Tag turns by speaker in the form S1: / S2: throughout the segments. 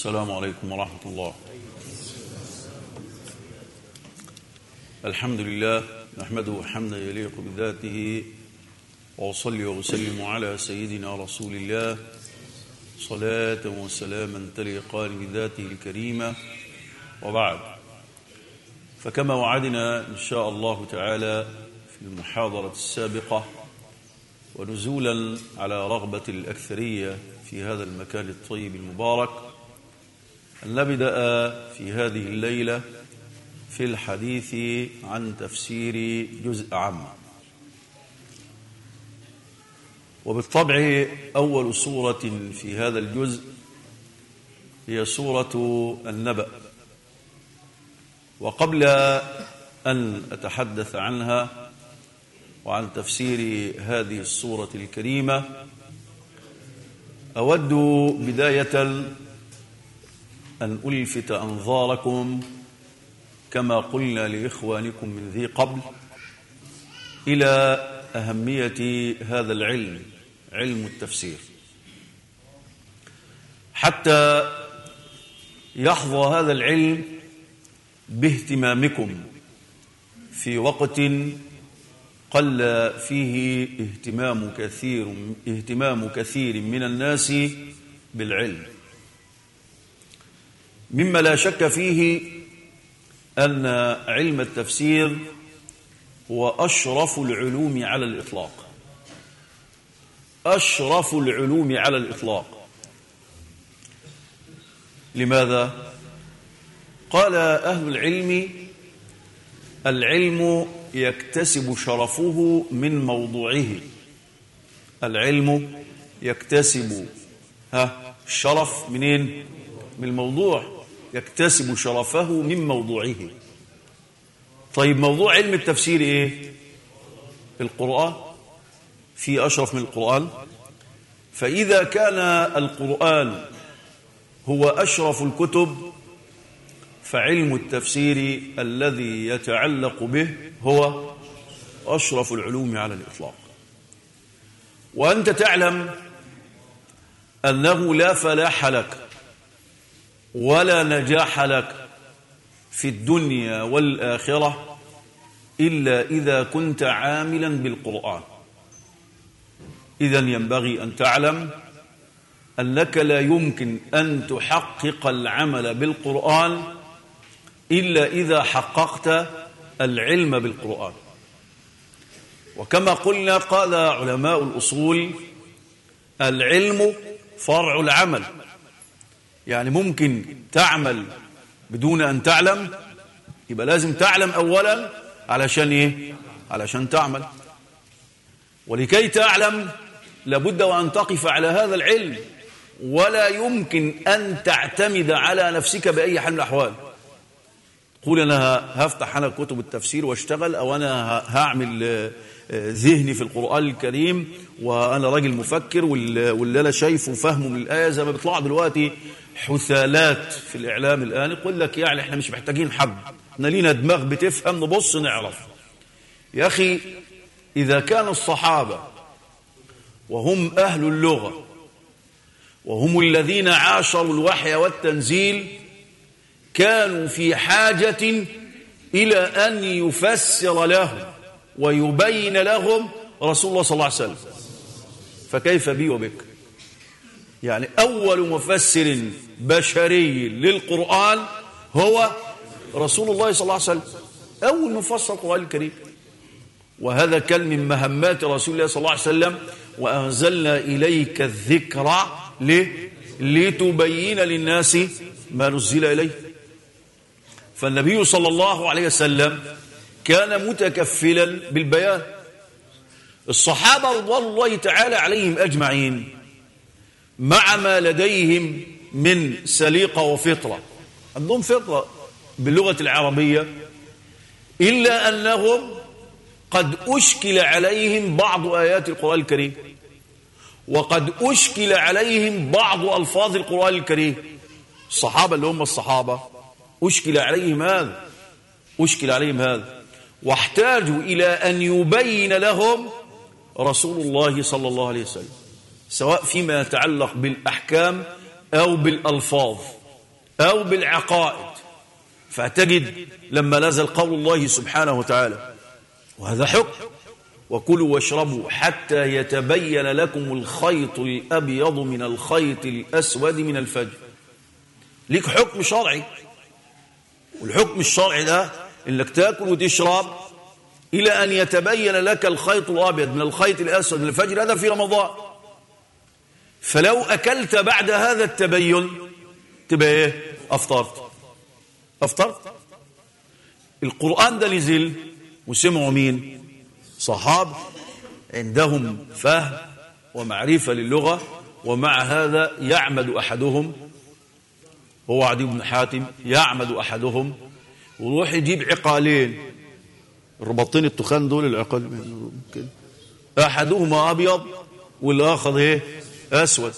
S1: السلام عليكم ورحمة الله. الحمد لله نحمده حمدا يليق بذاته وأصلي وأسلم على سيدنا رسول الله صلاة وسلاما تليقان بذاته الكريمة. وبعد فكما وعدنا إن شاء الله تعالى في المحاضرة السابقة ونزولا على رغبة الأكثرية في هذا المكان الطيب المبارك أن نبدأ في هذه الليلة في الحديث عن تفسير جزء عام. وبالطبع أول سورة في هذا الجزء هي سورة النبأ. وقبل أن أتحدث عنها وعن تفسير هذه السورة الكريمة أود بداية أن ألفت أنظاركم كما قلنا لإخوانكم من ذي قبل إلى أهمية هذا العلم علم التفسير. حتى يحظى هذا العلم باهتمامكم في وقت قل فيه اهتمام كثير اهتمام كثير من الناس بالعلم. مما لا شك فيه أن علم التفسير هو أشرف العلوم على الإطلاق. أشرف العلوم على الإطلاق. لماذا؟ قال أهل العلم العلم يكتسب شرفه من موضوعه. العلم يكتسب ها الشرف منين؟ من الموضوع. يكتسب شرفه من موضوعه. طيب موضوع علم التفسير إيه؟ القرآن في أشرف من القرآن. فإذا كان القرآن هو أشرف الكتب فعلم التفسير الذي يتعلق به هو أشرف العلوم على الإطلاق. وأنت تعلم أنه لا فلاح لك. ولا نجاح لك في الدنيا والآخرة إلا إذا كنت عاملا بالقرآن. إذا ينبغي أن تعلم أنك لا يمكن أن تحقق العمل بالقرآن إلا إذا حققت العلم بالقرآن. وكما قلنا قال علماء الأصول العلم فرع العمل. يعني ممكن تعمل بدون أن تعلم يبقى لازم تعلم أولا علشان إيه؟ علشان تعمل ولكي تعلم لابد وأن تقف على هذا العلم ولا يمكن أن تعتمد على نفسك بأي حال من الأحوال قول أنا هفتح أنا كتب التفسير واشتغل أو أنا هعمل ذهني في القرآن الكريم وأنا راجل مفكر واللي أنا شايفه وفهمه من الآية زي ما بيطلع دلوقتي حثالات في الإعلام الآن يقول لك يعني إحنا مش محتاجين حد إحنا لينا دماغ بتفهم نبص نعرف. يا أخي إذا كان الصحابة وهم أهل اللغة وهم الذين عاشروا الوحي والتنزيل كانوا في حاجة إلى أن يفسر لهم. ويبين لهم رسول الله صلى الله عليه وسلم. فكيف بي وبك؟ يعني أول مفسر بشري للقرآن هو رسول الله صلى الله عليه وسلم. أول مفسر القرآن الكريم. وهذا كان من مهمات رسول الله صلى الله عليه وسلم. وأنزلنا إليك الذكر لتبين للناس ما نزل إليه. فالنبي صلى الله عليه وسلم كان متكفلا بالبيان. الصحابة رضوان الله تعالى عليهم أجمعين مع ما لديهم من سليقة وفطرة. عندهم فطرة باللغة العربية إلا أنهم قد أشكل عليهم بعض آيات القرآن الكريم وقد أشكل عليهم بعض ألفاظ القرآن الكريم. الصحابة اللي هم الصحابة أشكل عليهم هذا أشكل عليهم هذا. واحتاجوا إلى أن يبين لهم رسول الله صلى الله عليه وسلم سواء فيما يتعلق بالأحكام أو بالألفاظ أو بالعقائد. فتجد لما نزل قول الله سبحانه وتعالى وهذا حكم وكلوا واشربوا حتى يتبين لكم الخيط الأبيض من الخيط الأسود من الفجر. ليك حكم شرعي والحكم الشرعي ده إنك تأكل وتشرب إلى أن يتبين لك الخيط الأبيض من الخيط الأسود من الفجر هذا في رمضان. فلو أكلت بعد هذا التبين تبقى إيه؟ أفطرت. أفطرت؟ القرآن ده نزل وسمعوا مين؟ صحابه عندهم فهم ومعرفة للغة ومع هذا يعمد أحدهم هو عدي بن حاتم يعمد أحدهم ويروح يجيب عقالين. الرباطين التخان دول العقال. كده أحدهما أبيض والآخر إيه؟ أسود.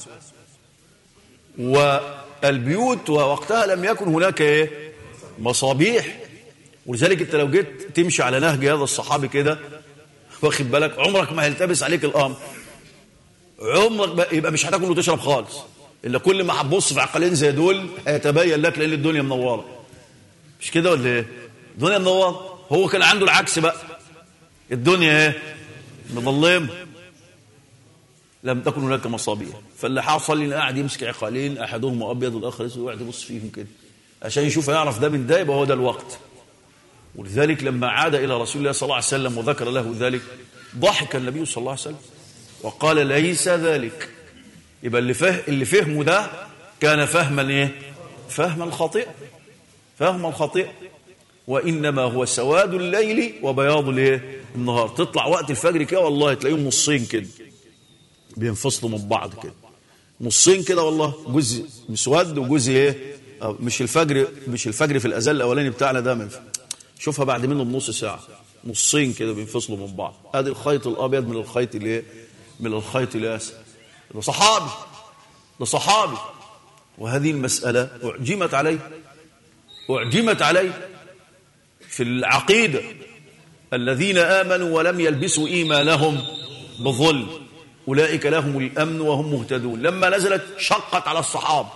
S1: والبيوت ووقتها لم يكن هناك إيه؟ مصابيح. ولذلك أنت لو جيت تمشي على نهج هذا الصحابي كده واخد بالك؟ عمرك ما هيلتبس عليك الأمر. عمرك يبقى مش هتاكل وتشرب خالص. إلا كل ما هتبص في عقلين زي دول هيتبين لك لأن الدنيا منورة. مش كده ولا إيه؟ الدنيا منورة. هو كان عنده العكس بقى. الدنيا إيه؟ مظلمه لم تكن هناك مصابيح. فاللي حصل لي قاعد يمسك عقالين احدهما أبيض والآخر أسود ويقعد يبص فيهم كده. عشان يشوف يعرف ده من ده يبقى هو ده الوقت. ولذلك لما عاد إلى رسول الله صلى الله عليه وسلم وذكر له ذلك ضحك النبي صلى الله عليه وسلم. وقال ليس ذلك. يبقى اللي اللي فهمه ده كان فهما إيه فهما خاطئا فهما خاطئا وإنما هو سواد الليل وبياض الإيه؟ النهار. تطلع وقت الفجر كده والله تلاقيهم نصين كده. بينفصلوا من بعض كده. نصين كده والله. جزء مسود وجزء إيه؟ مش الفجر مش الفجر في الأذان الأولاني بتاعنا ده من شوفها بعد منه بنص ساعة. نصين كده بينفصلوا من بعض. أدي الخيط الأبيض من الخيط الإيه؟ من الخيط الأسود. ده صحابي. ده صحابي. وهذه المسألة أعجمت عليه. أعجمت عليه في العقيدة. الذين آمنوا ولم يلبسوا إيمانهم بظلم. أولئك لهم الأمن وهم مهتدون. لما نزلت شقت على الصحابة.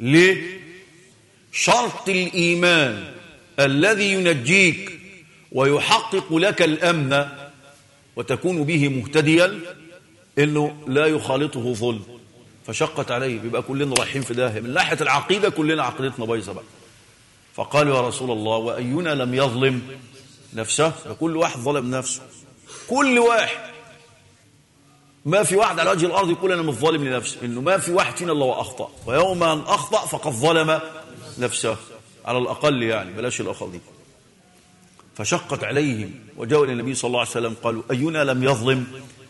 S1: ليه؟ شرط الإيمان الذي ينجيك ويحقق لك الأمن وتكون به مهتديا إنه لا يخالطه ظلم. فشقت عليه. بيبقى كلنا رايحين في داهية. من ناحية العقيدة كلنا عقيدتنا بايظة بقى. فقالوا يا رسول الله وأينا لم يظلم نفسه؟ كل واحد ظلم نفسه. كل واحد. ما في واحد على وجه الأرض يقول أنا مش ظالم لنفسي. إنه ما في واحد فينا إلا واخطا ويوم ان أخطأ فقد ظلم نفسه. على الأقل يعني بلاش الاقل فشقت عليهم. وجاءوا إلى النبي صلى الله عليه وسلم قالوا أينا لم يظلم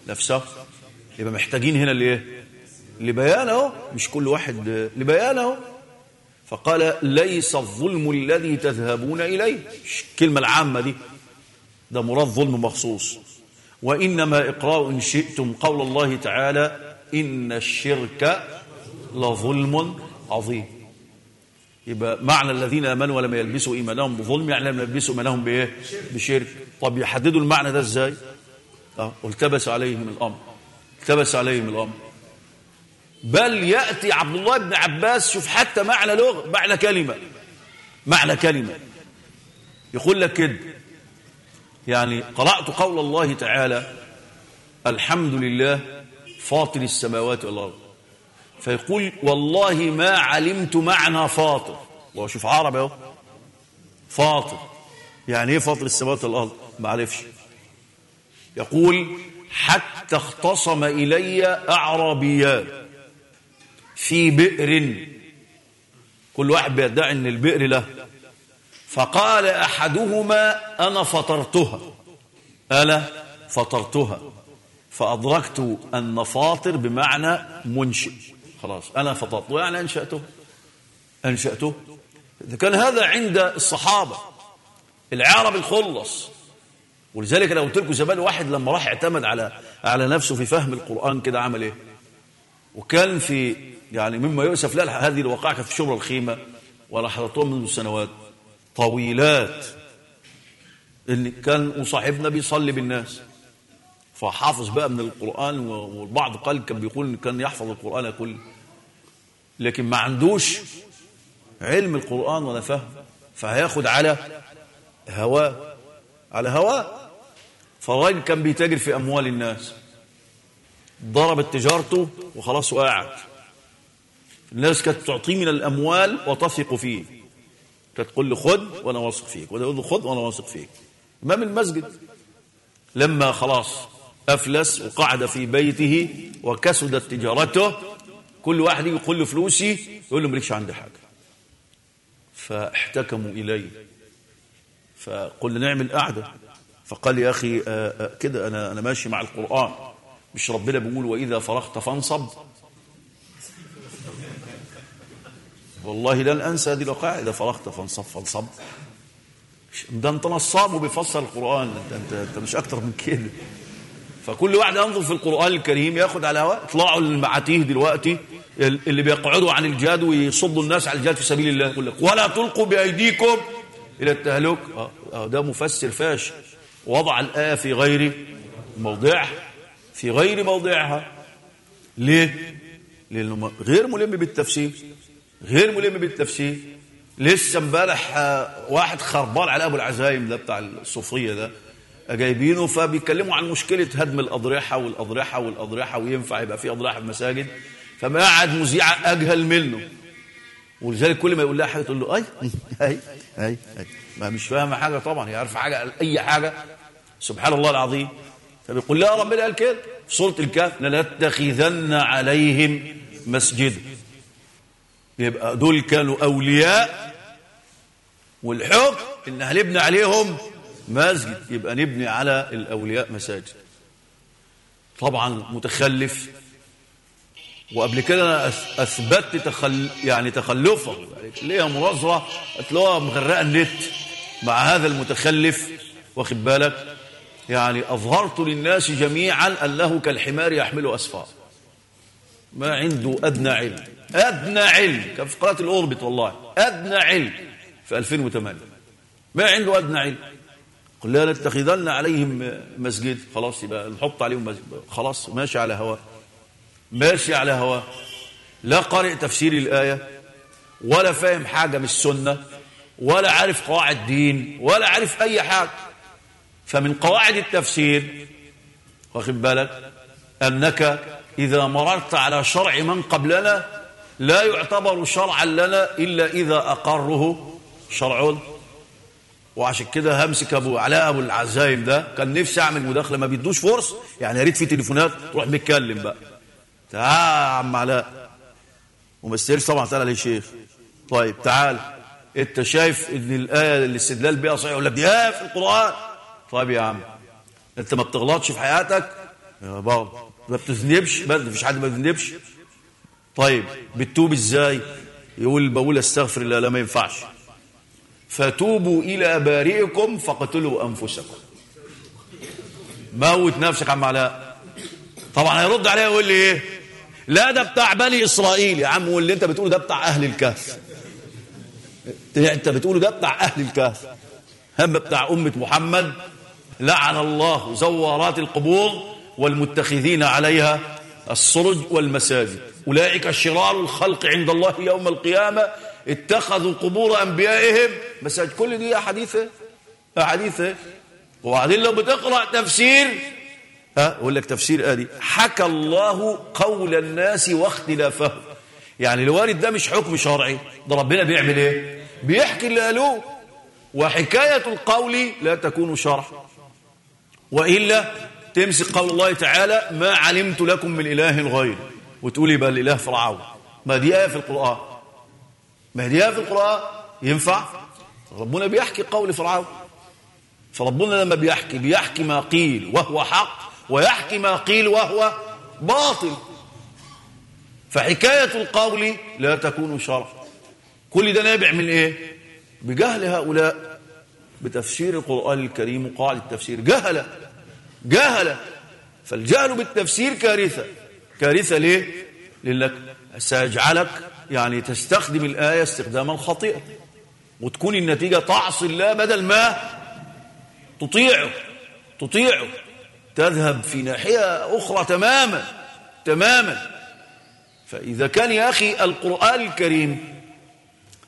S1: نفسه؟ يبقى محتاجين هنا لإيه؟ لبيانه مش كل واحد لبيانه. فقال ليس الظلم الذي تذهبون إليه. الكلمة العامة دي؟ ده مراد ظلم مخصوص. وإنما إقراء إن شئتم قول الله تعالى إن الشرك لظلم عظيم. يبقى معنى الذين آمنوا ولم يلبسوا إيمانهم بظلم يعني لم يلبسوا إيمانهم بإيه؟ بشرك. طب يحددوا المعنى ده إزاي؟ آه التبس عليهم الأمر. التبس عليهم الأمر. بل يأتي عبد الله بن عباس شوف حتى معنى لغة معنى كلمة. معنى كلمة. يقول لك كده. يعني قرأت قول الله تعالى الحمد لله فاطر السماوات والأرض. فيقول والله ما علمت معنى فاطر. وشوف عربي أهو. فاطر. يعني إيه فاطر السماوات والأرض؟ ما عرفش. يقول حتى اختصم إلي أعرابيان. في بئر. كل واحد بيدعي إن البئر له. فقال أحدهما أنا فطرتها. أنا فطرتها. فأدركت أن فاطر بمعنى منشئ. خلاص أنا فطرته يعني أنشأته. أنشأته. إذا كان هذا عند الصحابة. العرب الخلص. ولذلك أنا قلت لكم زمان واحد لما راح اعتمد على على نفسه في فهم القرآن كده عمل إيه؟ وكان في يعني مما يؤسف لا هذه الوقائع كانت في شبر الخيمة ولا حضرتها منذ سنوات طويلات إن كان صاحبنا بيصلي بالناس. فحافظ بقى من القرآن والبعض قال كان بيقول إن كان يحفظ القرآن كله لكن ما عندوش علم القرآن ولا فهم فهياخد على هواه على هواه. فالراجل كان بيتاجر في أموال الناس ضربت تجارته وخلاص وقعت. الناس كانت تعطيه من الأموال وتثق فيه. كانت تقول له خد وأنا واثق فيك. وده يقول له وأنا واثق فيك. إمام المسجد لما خلاص أفلس وقعد في بيته وكسدت تجارته كل واحد يقول له فلوسي يقول له مالكش عندي حاجة. فاحتكموا إليه. فقلنا نعمل قعدة. فقال يا أخي آه، آه، كده أنا, أنا ماشي مع القرآن. مش ربنا بيقول وإذا فرغت فانصب. والله لن أنسى هذه الوقائع. إذا فرغت فانصب فانصب. ده انت نصاب وبيفسر القرآن انت, انت مش أكتر من كده. فكل واحد ينظر في القرآن الكريم ياخد على هواء اطلعوا المعاتيه دلوقتي اللي بيقعدوا عن الجهاد ويصدوا الناس على الجهاد في سبيل الله. يقول لك ولا تلقوا بأيديكم إلى التهلك. آه، آه، ده مفسر فاش وضع الآية في غير موضعها. في غير موضعها. ليه؟ لأنه غير ملم بالتفسير. غير ملم بالتفسير. لسه امبارح آه، واحد خربان على أبو العزايم ده بتاع الصوفية ده جايبينه فبيتكلموا عن مشكلة هدم الأضرحة والأضرحة والأضرحة وينفع يبقى في أضرحة في المساجد فقعد مذيع أجهل منه. ولذلك كل ما يقول لها حاجة تقول له أي أي أي أي. ما مش فاهمة حاجة طبعا هي عارفة حاجة أي حاجة. سبحان الله العظيم. فبيقول لها ربنا قال كده في سورة الكهف لنتخذن عليهم مسجدا. يبقى دول كانوا أولياء والحكم إن هنبني عليهم مسجد يبقى نبني على الأولياء مساجد. طبعا متخلف. وقبل كده أنا أثبتت تخل يعني تخلفه. ليها مناظرة هتلاقوها مغرقة النت مع هذا المتخلف. واخد بالك؟ يعني أظهرت للناس جميعا أنه كالحمار يحمل أسفار ما عنده أدنى علم. أدنى علم. كان في قناة الأوربت والله. أدنى علم. في 2008 ما عنده أدنى علم. قل لا نتخذن عليهم مسجد. خلاص يبقى نحط عليهم مسجد. خلاص ماشي على هواه. ماشي على هواه. لا قارئ تفسير الآية ولا فاهم حاجة من السنة ولا عارف قواعد دين ولا عارف أي حاجة. فمن قواعد التفسير واخد بالك أنك إذا مررت على شرع من قبلنا لا يعتبر شرعا لنا إلا إذا أقره شرع وعشان كده همسك أبو علاء أبو العزايم ده كان نفسي أعمل مداخلة ما بيدوش فرص يعني يا ريت في تليفونات تروح متكلم بقى. تعال يا عم علاء. وما استيرش طبعا تعالى ليه شيخ. طيب تعال. أنت شايف إن الآية الاستدلال بيها صحيح ولا إيه في القرآن؟ طيب يا عم. أنت ما بتغلطش في حياتك؟ يا بابا ما بتذنبش ما فيش حد ما بيذنبش. طيب بتوب إزاي؟ يقول بقول أستغفر الله لا ما ينفعش. فتوبوا إلى بارئكم فقتلوا أنفسكم. موت نفسك عم علاء؟ طبعا هيرد عليها يقول لي إيه؟ لا ده بتاع بني إسرائيل يا عم واللي أنت بتقوله ده بتاع أهل الكهف. أنت بتقوله ده بتاع أهل الكهف. هم بتاع أمة محمد. لعن الله زوارات القبور والمتخذين عليها السرج والمساجد. أولئك شرار الخلق عند الله يوم القيامة. اتخذوا قبور أنبيائهم. مساجد كل دي أحاديثة أحاديثة وبعدين لو بتقرأ تفسير ها أقول لك تفسير آدي حكى الله قول الناس واختلافهم. يعني الوارد ده مش حكم شرعي. ده ربنا بيعمل إيه؟ بيحكي اللي قالوه. وحكاية القول لا تكون شرع. وإلا تمسك قول الله تعالى ما علمت لكم من إله غيري. وتقول يبقى الإله فرعون. ما دي آية في القرآن. ما دي آية في القرآن؟ ينفع؟ ربنا بيحكي قول فرعون. فربنا لما بيحكي بيحكي ما قيل وهو حق ويحكي ما قيل وهو باطل. فحكاية القول لا تكون شرع كل ده نابع من إيه؟ بجهل هؤلاء. بتفسير القرآن الكريم وقاعدة التفسير. جهل جهل فالجهل بالتفسير كارثة. كارثة ليه؟ لأنك سيجعلك يعني تستخدم الآية استخداما خطيئا وتكون النتيجة تعصي الله بدل ما تطيعه تطيعه. تذهب في ناحية أخرى تماما تماما. فإذا كان يا أخي القرآن الكريم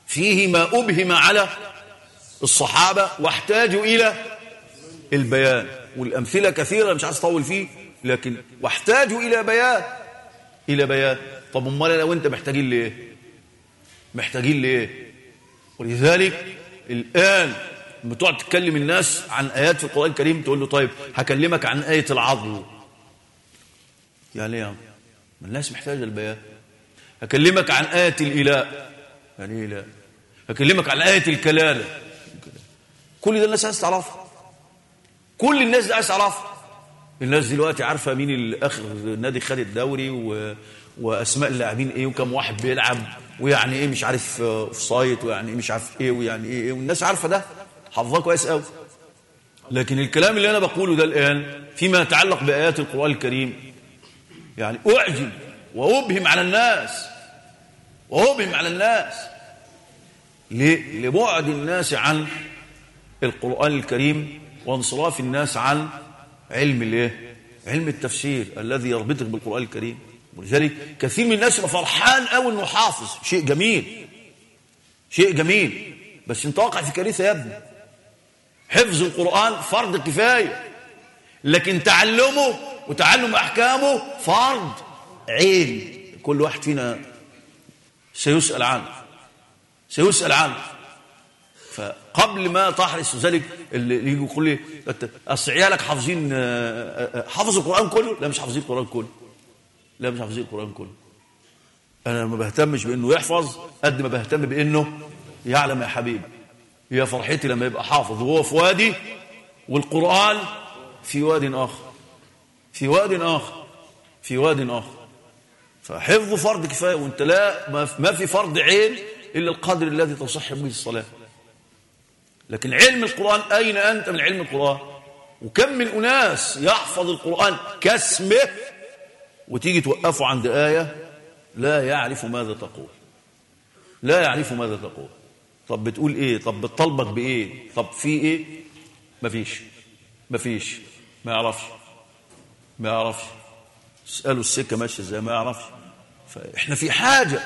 S1: فيه ما أبهم على الصحابة واحتاجوا إلى البيان. والأمثلة كثيرة مش عايز أطول فيه لكن واحتاجوا إلى بيان. إلى بيان. طب أمال لو أنت محتاجين لإيه؟ محتاجين لإيه؟ ولذلك الآن بتقعد تكلم الناس عن آيات في القرآن الكريم تقول له طيب هكلمك عن آية العضل يعني يا ما الناس محتاجة البيان. هكلمك عن آية الإيلاء. يعني إيه لا هكلمك عن آية الكلالة. كل ده الناس عايز تعرفها كل الناس عايز تعرفها الناس دلوقتي عارفة مين الآخر نادي خد الدوري و... وأسماء اللاعبين إيه وكم واحد بيلعب ويعني إيه مش عارف offside ويعني إيه مش عارف إيه ويعني إيه, إيه. والناس عارفة ده. حافظاه كويس قوي لكن الكلام اللي أنا بقوله ده الآن فيما يتعلق بآيات القرآن الكريم يعني أعجب وأبهم على الناس وأبهم على الناس؟ لبعد الناس عن القرآن الكريم وانصراف الناس عن علم الايه؟ علم التفسير الذي يربطك بالقرآن الكريم. ولذلك كثير من الناس فرحان قوي إنه حافظ. شيء جميل. شيء جميل. بس أنت واقع في كارثة يا ابني. حفظ القرآن فرض كفاية. لكن تعلمه وتعلم أحكامه فرض عين كل واحد فينا سيسأل عنه. سيسأل عنه. فقبل ما تحرص ذلك اللي يجي يقول لي أصل عيالك حافظين حافظوا القرآن كله؟ لا مش حافظين القرآن كله. لا مش حافظين القرآن كله. أنا ما بهتمش بإنه يحفظ قد ما بهتم بإنه يعلم يا حبيبي. يا فرحتي لما يبقى حافظ وهو في وادي والقرآن في واد آخر. في واد آخر. في واد آخر. فحفظه فرض كفاية وأنت لا ما في فرض عين إلا القدر الذي تصح به الصلاة. لكن علم القرآن أين أنت من علم القرآن؟ وكم من أناس يحفظ القرآن كاسمه وتيجي توقفه عند آية لا يعرف ماذا تقول. لا يعرف ماذا تقول. طب بتقول إيه؟ طب بتطلبك بإيه؟ طب في إيه؟ مفيش. مفيش. ما يعرفش. ما يعرفش. اسألوا السكة ماشية إزاي؟ ما يعرفش. فإحنا في حاجة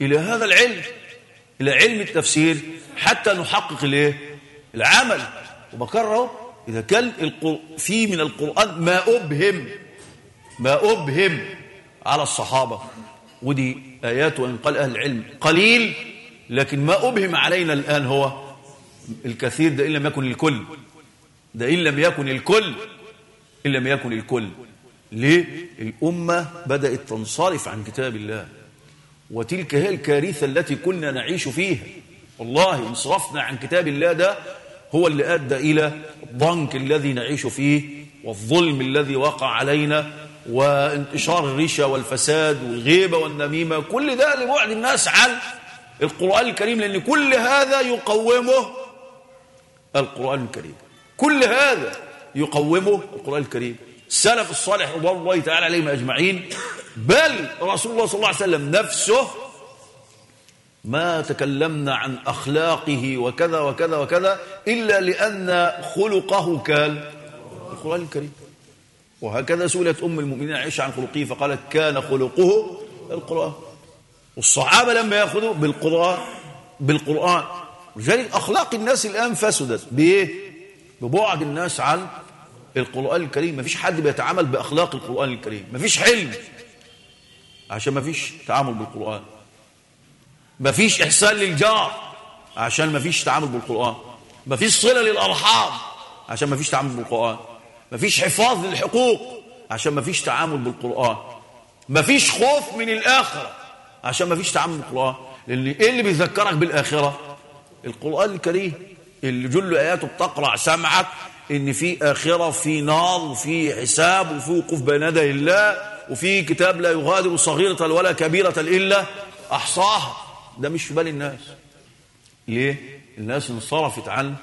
S1: إلى هذا العلم. إلى علم التفسير حتى نحقق الإيه؟ العمل. وبكرره إذا كان. في من القرآن ما أبهم ما أبهم على الصحابة. ودي آيات وإن قال أهل العلم قليل لكن ما أبهم علينا الآن هو الكثير ده إن لم يكن الكل. ده إن لم يكن الكل إن لم يكن الكل. ليه؟ الأمة بدأت تنصرف عن كتاب الله. وتلك هي الكارثة التي كنا نعيش فيها. والله انصرفنا عن كتاب الله ده هو اللي أدى إلى الضنك الذي نعيش فيه والظلم الذي وقع علينا وانتشار الرشا والفساد والغيبة والنميمة. كل ده لبعد الناس عن القرآن الكريم لأن كل هذا يقومه القرآن الكريم. كل هذا يقومه القرآن الكريم. السلف الصالح رضوان الله تعالى عليهم أجمعين. بل رسول الله صلى الله عليه وسلم نفسه ما تكلمنا عن أخلاقه وكذا وكذا وكذا إلا لأن خلقه كان القرآن الكريم. وهكذا سئلت أم المؤمنين عائشة عن خلقه فقالت كان خلقه القرآن. والصحابة لما يأخذوا بالقرآن بالقرآن. لذلك أخلاق الناس الآن فسدت بإيه؟ ببعد الناس عن القرآن الكريم ما فيش حد بيتعامل بأخلاق القرآن الكريم ما فيش حلم عشان ما فيش تعامل بالقرآن ما فيش إحسان للجار عشان ما فيش تعامل بالقرآن ما فيش صلة للأرحام عشان ما فيش تعامل بالقرآن ما فيش حفاظ للحقوق عشان ما فيش تعامل بالقرآن ما فيش خوف من الآخرة عشان ما فيش تعامل بالقرآن لأن إيه اللي بيذكرك بالآخرة القرآن الكريم اللي جل آياته بتقرع سمعك إن في آخرة في نار وفي حساب وفي وقوف بين يدي الله وفي كتاب لا يغادر صغيرة ولا كبيرة إلا أحصاها. ده مش في بال الناس. ليه؟ الناس انصرفت عن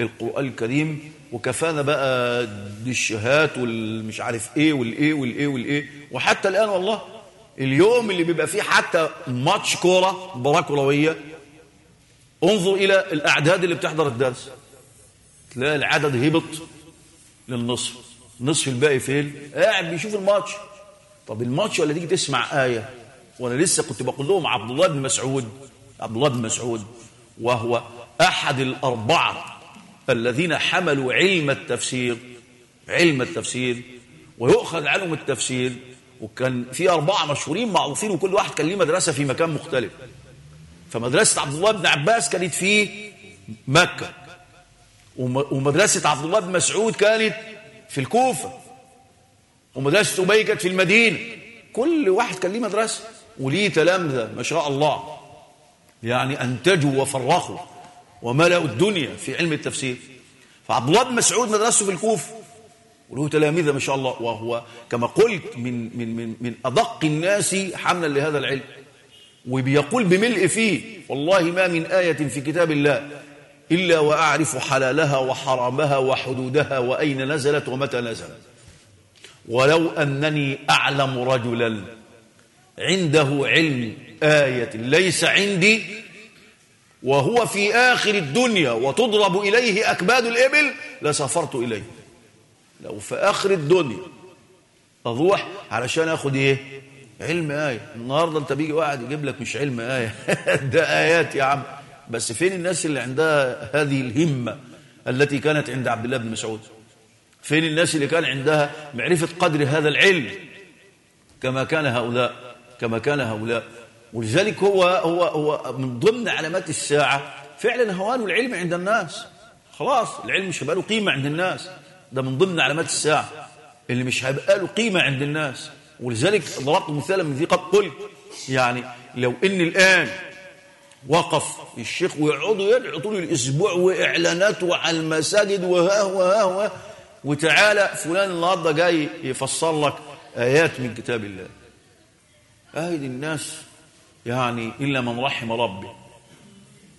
S1: القرآن الكريم وكفانا بقى الشهات والمش عارف إيه والإيه والإيه والإيه. وحتى الآن والله اليوم اللي بيبقى فيه حتى ماتش كورة مباراة كروية. انظر إلى الأعداد اللي بتحضر الدرس. تلاقي العدد هبط للنصف. النصف الباقي فين؟ قاعد بيشوف الماتش. طب الماتش ولا تيجي تسمع آية؟ وأنا لسه كنت بقول لهم عبد الله بن مسعود عبد الله بن مسعود وهو أحد الأربعة الذين حملوا علم التفسير علم التفسير ويؤخذ عنهم التفسير. وكان في أربعة مشهورين معروفين وكل واحد كان ليه مدرسة في مكان مختلف. فمدرسة عبد الله بن عباس كانت في مكة. ومدرسة عبد الله بن مسعود كانت في الكوفة ومدرسة أبي كانت في المدينة. كل واحد كان ليه مدرسة وليه تلامذة ما شاء الله. يعني أنتجوا وفرخوا وملأوا الدنيا في علم التفسير. فعبد الله بن مسعود مدرسته في الكوفة وله تلاميذ ما شاء الله وهو كما قلت من من من من أدق الناس حملا لهذا العلم. وبيقول بملء فيه والله ما من آية في كتاب الله إلا وأعرف حلالها وحرامها وحدودها وأين نزلت ومتى نزلت. ولو أنني أعلم رجلا عنده علم آية ليس عندي وهو في آخر الدنيا وتضرب إليه أكباد الإبل لسافرت إليه. لو في آخر الدنيا أروح علشان أخد إيه؟ علم آية. النهاردة أنت بيجي واحد يجيب لك مش علم آية. ده آيات يا عم. بس فين الناس اللي عندها هذه الهمة التي كانت عند عبد الله بن مسعود؟ فين الناس اللي كان عندها معرفة قدر هذا العلم؟ كما كان هؤلاء كما كان هؤلاء. ولذلك هو هو هو من ضمن علامات الساعة فعلا هوان العلم عند الناس. خلاص العلم مش هيبقى له قيمة عند الناس. ده من ضمن علامات الساعة اللي مش هيبقى له قيمة عند الناس. ولذلك ضربت مثالا من ذي قد قلت يعني لو ان الآن وقف. الشيخ ويقعدوا يدعوا طول الأسبوع وإعلانات وعلى المساجد وها وها وها. وتعالى فلان النهارده جاي يفسر لك آيات من كتاب الله. أهد الناس يعني إلا من رحم ربي.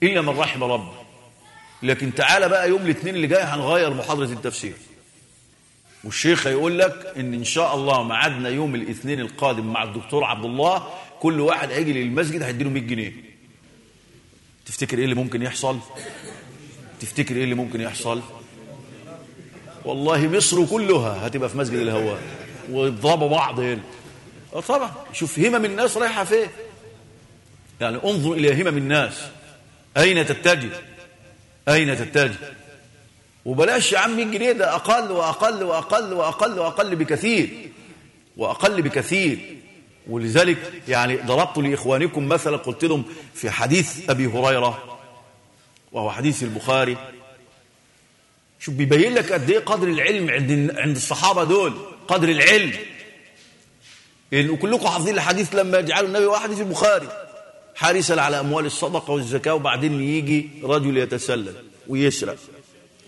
S1: إلا من رحم ربي. لكن تعالى بقى يوم الاثنين اللي جاي هنغير محاضرة التفسير. والشيخ هيقول لك إن إن شاء الله ميعادنا يوم الاثنين القادم مع الدكتور عبد الله كل واحد هيجي للمسجد هيديله 100 جنيه. تفتكر إيه اللي ممكن يحصل؟ تفتكر إيه اللي ممكن يحصل؟ والله مصر كلها هتبقى في مسجد الهواء ويضربوا بعض هنا. طبعا. شوف همم الناس رايحة فين؟ يعني انظر إلى همم الناس. أين تتجه؟ أين تتجه؟ وبلاش يا عم 100 جنيه ده أقل وأقل وأقل وأقل وأقل بكثير. وأقل بكثير. ولذلك يعني ضربت لإخوانكم مثلا قلت لهم في حديث أبي هريرة وهو حديث البخاري. شوف بيبين لك قد إيه قدر العلم عند عند الصحابة دول قدر العلم. إن كلكم حافظين الحديث لما يجعلوا النبي واحد في البخاري. حارسا على أموال الصدقة والزكاة وبعدين يجي رجل يتسلل ويسرق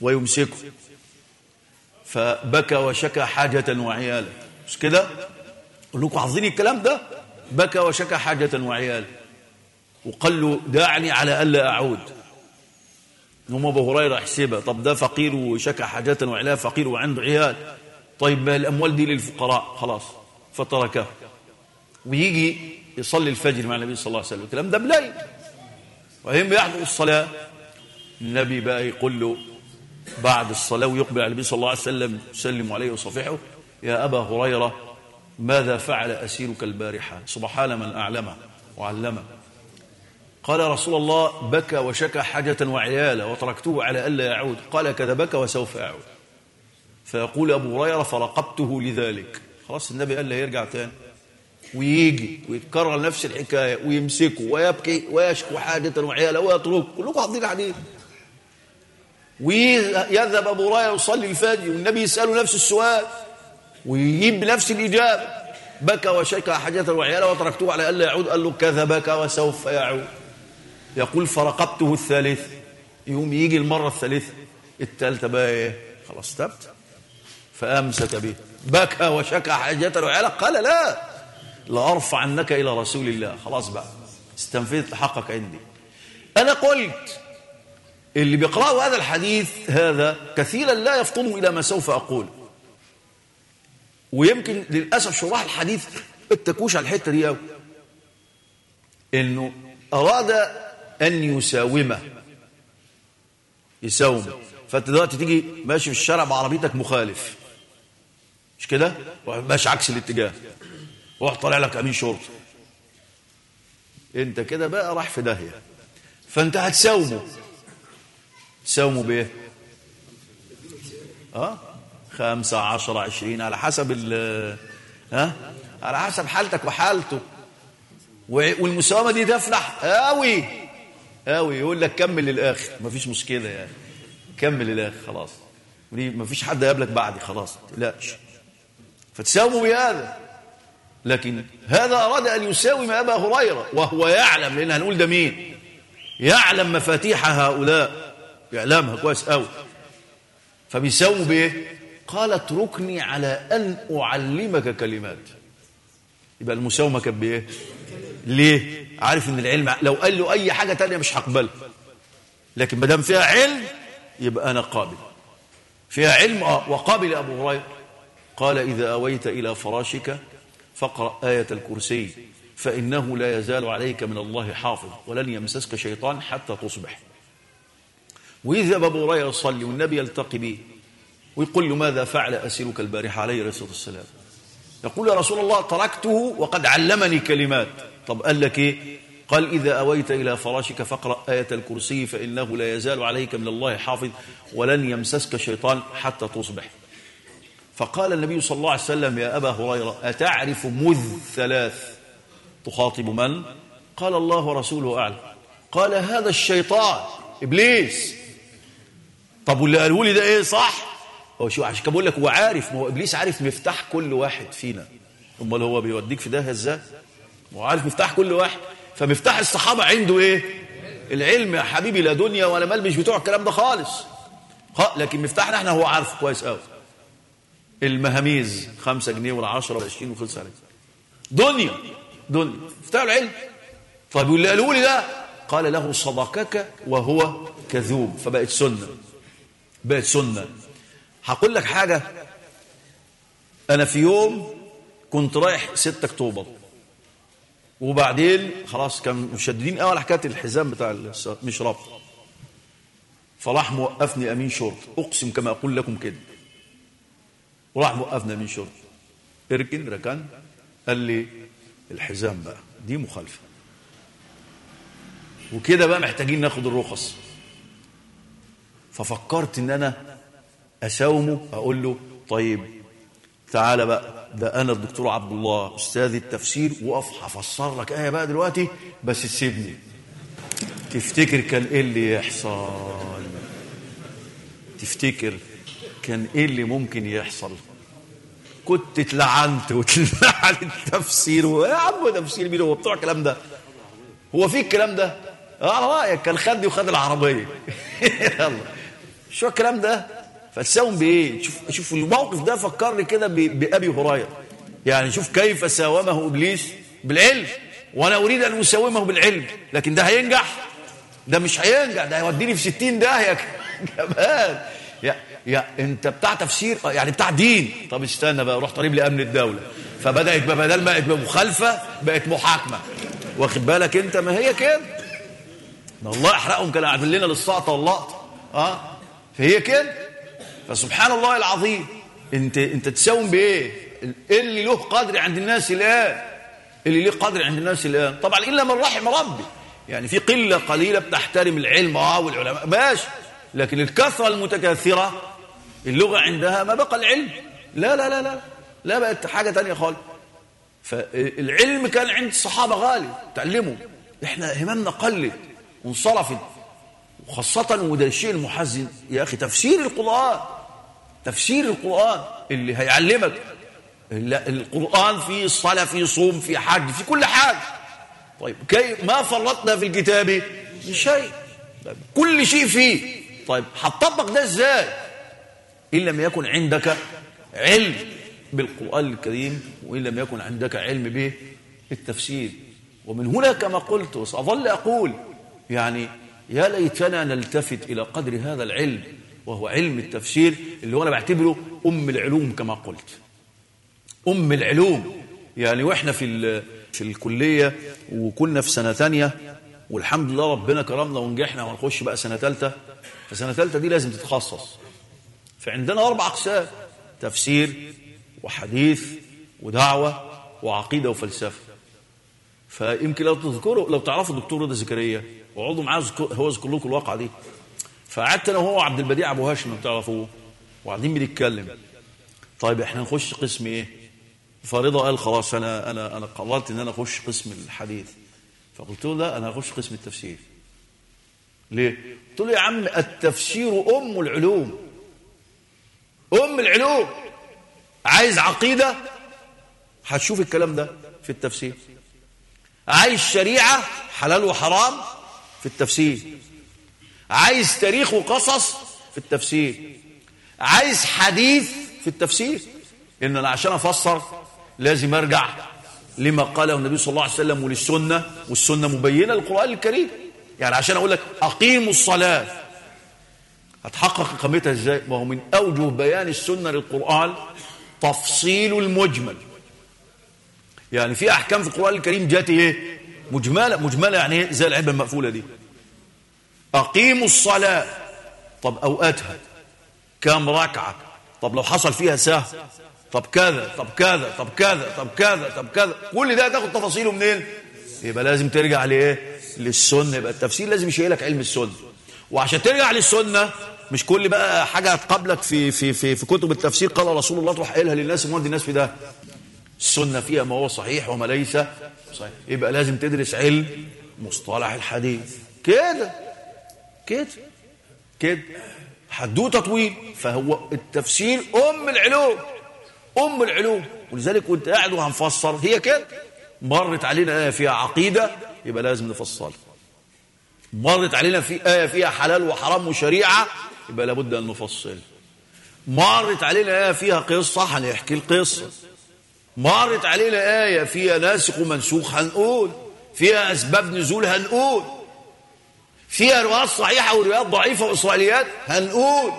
S1: ويمسكه. فبكى وشكى حاجة وعيالا مش كده؟ كلكم حافظين الكلام ده بكى وشكى حاجة وعيالا وقال له دعني على ألا أعود. هم أبو هريرة يحسبها طب ده فقير وشكى حاجة وعيالا فقير وعنده عيال. طيب ما الأموال دي للفقراء خلاص فتركه ويجي يصلي الفجر مع النبي صلى الله عليه وسلم. الكلام ده بليل. وهم يحضر الصلاة. النبي بقى يقول له بعد الصلاة ويقبل على النبي صلى الله عليه وسلم يسلم عليه وصفحه يا أبا هريرة ماذا فعل أسيرك البارحة؟ سبحان من أعلمه وعلمه قال رسول الله بكى وشكى حاجة وعيالا وتركته على ألا يعود. قال كذبك وسوف يعود فيقول أبو هريرة فرقبته لذلك. خلاص النبي قال له يرجع تاني. ويجي ويتكرر نفس الحكاية ويمسكه ويبكي ويشكو حاجة وعيالا ويتركه كلكم حافظين الحديث ويذهب أبو هريرة يصلي الفجر والنبي يسأله نفس السؤال. ويجيب نفس الإجابة. بكى وشكى حاجة وعياله وتركته على ألا يعود. قال له كذبك وسوف يعود. يقول فرقبته الثالث. يوم يجي المرة الثالثة. الثالثة بقى إيه؟ خلاص تبت. فأمسك به. بكى وشكى حاجة وعياله قال لا. لارفعنك إلى رسول الله. خلاص بقى. استنفذت حقك عندي. أنا قلت اللي بيقرأوا هذا الحديث هذا كثيرا لا يفطنوا إلى ما سوف أقول. ويمكن للأسف شراح الحديث اتكوش على الحتة دي قوي إنه أراد أن يساومه. يساوم. فأنت دلوقتي تيجي ماشي في الشارع بعربيتك مخالف. مش كده؟ ماشي عكس الاتجاه. روح طالع لك أمين شرطة أنت كده بقى راح في داهية. فأنت هتساومه. تساومه بإيه؟ آه؟ خمسة عشرة عشرين على حسب ال ها؟ على حسب حالتك وحالته. والمساومة دي تفلح. قوي قوي يقول لك كمل للآخر. مفيش مشكلة يعني. كمل للآخر خلاص. مفيش حد يقابلك بعدي خلاص. ما تقلقش. فتساوموا بهذا. لكن هذا أراد أن يساوم أبا هريرة وهو يعلم لأن هنقول ده مين؟ يعلم مفاتيح هؤلاء. يعلمها كويس قوي فبيساوموا بإيه؟ قال اتركني على أن أعلمك كلمات. يبقى المساومة كانت بإيه؟ ليه؟ عارف إن العلم لو قال له أي حاجة تانية مش هقبلها. لكن ما دام فيها علم يبقى أنا قابل. فيها علم آه وقابل أبو هريرة. قال إذا أويت إلى فراشك فاقرأ آية الكرسي فإنه لا يزال عليك من الله حافظ ولن يمسسك شيطان حتى تصبح. ويذهب أبو هريرة يصلي والنبي يلتقي به. ويقول له ماذا فعل أسيرك البارحة عليه الصلاة والسلام؟ يقول يا رسول الله تركته وقد علمني كلمات. طب قال لك إيه؟ قال إذا أويت إلى فراشك فاقرأ آية الكرسي فإنه لا يزال عليك من الله حافظ ولن يمسسك شيطان حتى تصبح. فقال النبي صلى الله عليه وسلم يا أبا هريرة أتعرف مذ ثلاث؟ تخاطب من؟ قال الله ورسوله أعلم. قال هذا الشيطان إبليس. طب واللي قالوا لي ده إيه؟ صح؟ هو شو عشان بقول لك هو عارف ما هو إبليس عارف مفتاح كل واحد فينا. أمال هو بيوديك في ده إزاي؟ هو عارف مفتاح كل واحد. فمفتاح الصحابة عنده إيه؟ العلم يا حبيبي لا دنيا ولا مال مش بتوع الكلام ده خالص. لكن مفتاحنا إحنا هو عارف كويس قوي المهاميز خمسة جنيه ولا عشرة ولا عشرين وخلص عليك. دنيا دنيا. افتحوا العلم. طيب واللي قالوا لي ده قال له صدقك وهو كذوب. فبقت سنة. بقت سنة. هقول لك حاجة. أنا في يوم كنت رايح 6 أكتوبر. وبعدين خلاص كان مشددين قوي على حكاية الحزام بتاع مش ربط فراح موقفني أمين شرطة. أقسم كما أقول لكم كده. وراح موقفني أمين شرطة. إركن ركن. قال لي الحزام بقى. دي مخالفة. وكده بقى محتاجين ناخد الرخص. ففكرت إن أنا اساومه أقول له طيب تعالى بقى. ده أنا الدكتور عبد الله أستاذ التفسير وقف هفسر لك آية بقى دلوقتي بس تسيبني. تفتكر كان إيه اللي يحصل؟ تفتكر كان إيه اللي ممكن يحصل؟ كنت اتلعنت وتلعن التفسير يا عم تفسير مين هو؟ بتوع الكلام ده. هو في الكلام ده؟ آه رايك كان خدي وخد العربية. يلا. شو الكلام ده؟ فتساوم بإيه؟ شوف شوف الموقف ده فكرني كده بأبي هريرة. يعني شوف كيف ساومه إبليس بالعلم وأنا أريد أن أساومه بالعلم لكن ده هينجح. ده مش هينجح ده هيوديني في 60 داهية. كمان. يا يا أنت بتاع تفسير يعني بتاع دين. طب استنى بقى روح طريق لأمن الدولة. فبدأت بدل ما بقت مخالفة بقت محاكمة. واخد بالك أنت؟ ما هي كده. ده الله يحرقهم كانوا قاعدين لنا للسقطه واللقطه آه؟ فهي كده. فسبحان الله العظيم. انت انت تساوم بإيه؟ اللي له قدر عند الناس الان اللي له قدر عند الناس الان طبعا إلا من رحم ربي. يعني في قلة قليلة بتحترم العلم آه والعلماء. ماشي لكن الكثرة المتكاثرة اللغة عندها ما بقى العلم. لا لا لا لا لا. بقت حاجة تانية خالص. فالعلم كان عند الصحابة غالي. تعلموا إحنا هممنا قلت وانصرفت. وخاصة وده الشيء المحزن. يا أخي تفسير القرآن. تفسير القرآن اللي هيعلمك. القرآن فيه صلاة فيه صوم فيه حج في كل حاجة. طيب كي ما فرطنا في الكتاب؟ من شيء كل شيء فيه. طيب هتطبق ده إزاي؟ إن لم يكن عندك علم بالقرآن الكريم وإن لم يكن عندك علم به التفسير ومن هنا كما قلت وسأظل أقول يعني يا ليتنا نلتفت إلى قدر هذا العلم. وهو علم التفسير اللي هو أنا بعتبره أم العلوم كما قلت. أم العلوم. يعني وإحنا في في الكلية وكنا في سنة تانية والحمد لله ربنا كرمنا ونجحنا ونخش بقى سنة تالتة. فسنة تالتة دي لازم تتخصص. فعندنا أربع أقسام تفسير وحديث ودعوة وعقيدة وفلسفة. فيمكن لو تذكروا لو تعرفوا الدكتور رضا زكريا وعضو معاه هو يذكر لكم الواقعه دي. فقعدت أنا وهو عبد البديع ابو هاشم لو تعرفوه. وقاعدين بنتكلم. طيب إحنا نخش قسم إيه؟ فرضا قال خلاص أنا أنا أنا قررت إن أنا أخش قسم الحديث. فقلت له لا أنا هخش قسم التفسير. ليه؟ قلت له يا عم التفسير أم العلوم. أم العلوم. عايز عقيدة؟ هتشوف الكلام ده في التفسير. عايز شريعة حلال وحرام في التفسير. عايز تاريخ وقصص في التفسير. عايز حديث في التفسير. إن أنا عشان أفسر لازم أرجع لما قاله النبي صلى الله عليه وسلم وللسنة والسنة مبينة للقرآن الكريم. يعني عشان أقول لك اقيموا الصلاة. هتحقق اقامتها إزاي؟ ما هو من أوجه بيان السنة للقرآن تفصيل المجمل. يعني في أحكام في القرآن الكريم جات إيه؟ مجملة مجملة يعني إيه؟ زي العلبه المقفولة دي. أقيموا الصلاة. طب أوقاتها. كام ركعة؟ طب لو حصل فيها سهو. طب كذا طب كذا طب كذا طب كذا طب كذا. كل ده تاخد تفاصيله منين؟ يبقى لازم ترجع لإيه؟ للسنة. يبقى التفسير لازم يشيلك علم السنة. وعشان ترجع للسنة مش كل بقى حاجة هتقابلك في في في في كتب التفسير. قال رسول الله تروح قايلها للناس. ومودي الناس في ده. السنة فيها ما هو صحيح وما ليس صحيح. يبقى لازم تدرس علم مصطلح الحديث. كده. كده كده حدوته طويل فهو التفسير أم العلوم. أم العلوم. ولذلك وانت قاعد وهنفسر. هي كده مرت علينا آية فيها عقيدة. يبقى لازم نفصلها مرت علينا في آية فيها حلال وحرام وشريعة. يبقى لابد أن نفصل. مرت علينا آية فيها قصة. هنحكي القصة. مرت علينا آية فيها ناسخ ومنسوخ هنقول. فيها أسباب نزول هنقول. فيها روايات صحيحة وروايات ضعيفة واسرائيليات هنقول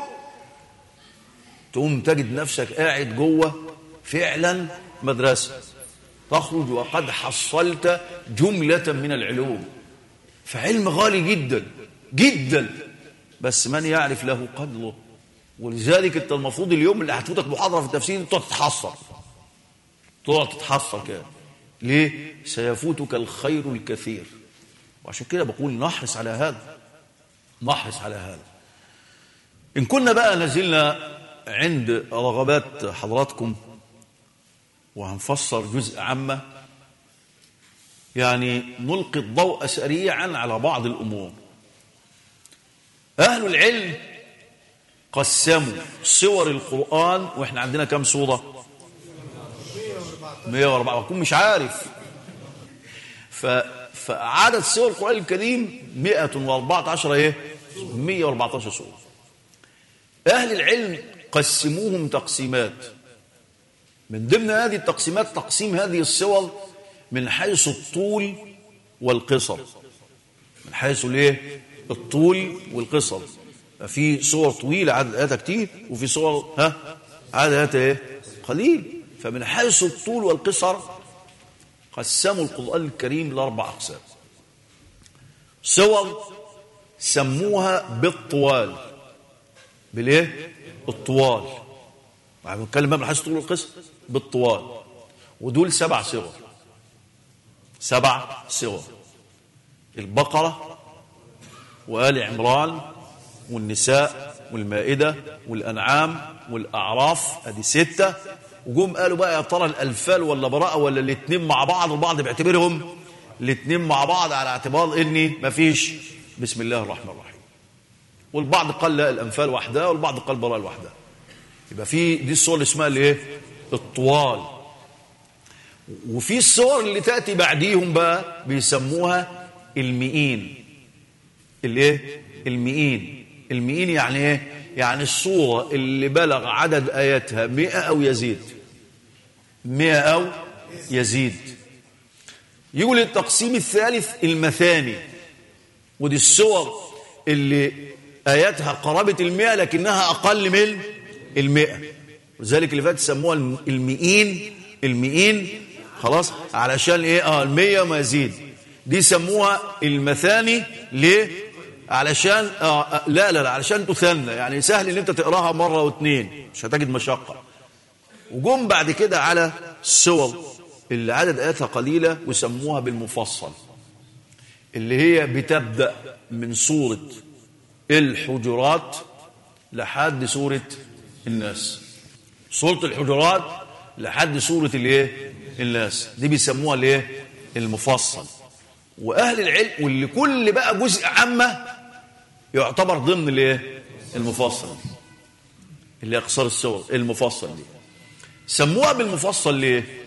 S1: تقوم تجد نفسك قاعد جوه فعلا مدرسة تخرج وقد حصلت جملة من العلوم. فعلم غالي جدا جدا بس من يعرف له قدره؟ ولذلك انت المفروض اليوم اللي هتفوتك محاضرة في التفسير انت تتحصر. تقعد تتحصر كده. ليه؟ سيفوتك الخير الكثير. وعشان كده بقول نحرص على هذا نحرص على هذا. إن كنا بقى نزلنا عند رغبات حضراتكم وهنفسر جزء عامة يعني نلقي الضوء سريعا على بعض الأمور. أهل العلم قسموا صور القرآن وإحنا عندنا كم سورة 104 بكون مش عارف. ف فعدد سور القرآن الكريم 114 إيه؟ 114 سورة أهل العلم قسموهم تقسيمات. من ضمن هذه التقسيمات تقسيم هذه السور من حيث الطول والقصر. من حيث الإيه؟ الطول والقصر. في صور طويلة عدد آياتها كتير وفي صور ها؟ عدد آياتها إيه؟ قليل. فمن حيث الطول والقصر قسموا القرآن الكريم لأربع أقسام. صور سموها بالطوال. بالإيه؟ الطوال بنتكلم بقى حيث طول القسم؟ بالطوال. ودول سبع صور. سبع صور. البقرة وآل عمران والنساء والمائدة والأنعام والأعراف ادي ستة. وجم قالوا بقى يا ترى الألفال ولا براءة ولا الاثنين مع بعض البعض بيعتبرهم الاثنين مع بعض على اعتبار إني مفيش. بسم الله الرحمن الرحيم. والبعض قال لا الأنفال وحدها والبعض قال براءة لوحدها يبقى في دي الصور اللي اسمها الإيه؟ الطوال. وفي الصور اللي تأتي بعديهم بقى بيسموها المئين. الإيه؟ المئين. المئين يعني إيه؟ يعني الصورة اللي بلغ عدد آياتها مئة أو يزيد. مئة أو يزيد. يقول التقسيم الثالث المثاني. ودي الصور اللي آياتها قرابة المئة لكنها أقل من المئة. ولذلك اللي فات سموها المئين. المئين. خلاص؟ علشان إيه؟ آه المية ما يزيد. دي سموها المثاني ليه علشان آه لا لا لا علشان تثنى. يعني سهل إن أنت تقراها مرة واثنين مش هتجد مشقة. وجم بعد كده على السور اللي عدد آياتها قليلة وسموها بالمفصل اللي هي بتبدأ من سورة الحجرات لحد سورة الناس. سورة الحجرات لحد سورة الايه الناس. دي بيسموها الايه المفصل. وأهل العلم واللي كل بقى جزء عامة يعتبر ضمن الايه المفصل. اللي اقصار السور المفصل دي. سموها بالمفصل ليه؟